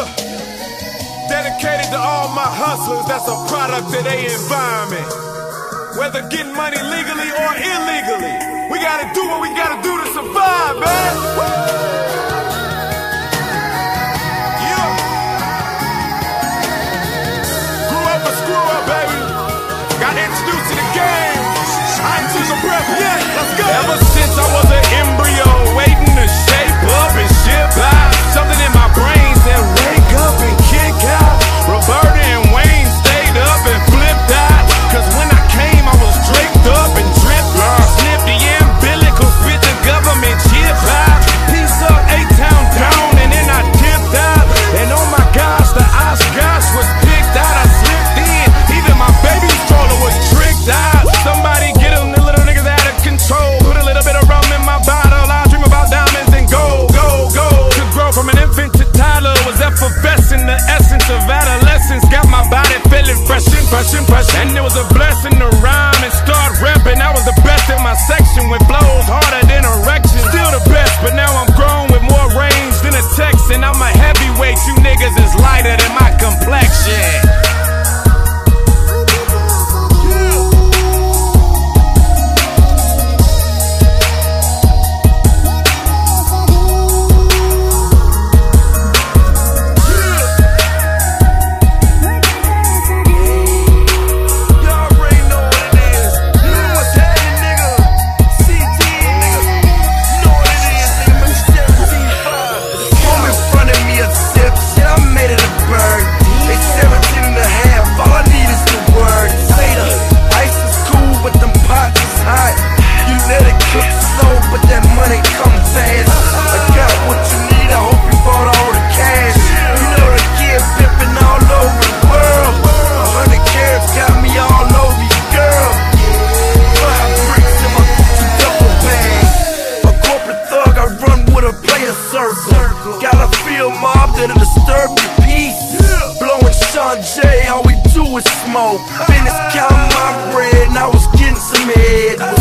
Yeah. Dedicated to all my hustlers, that's a product of their environment. Whether getting money legally or illegally, we gotta do what we gotta do to survive, man. Woo! J, all we do is smoke. Finish counting my bread, and I was getting some head.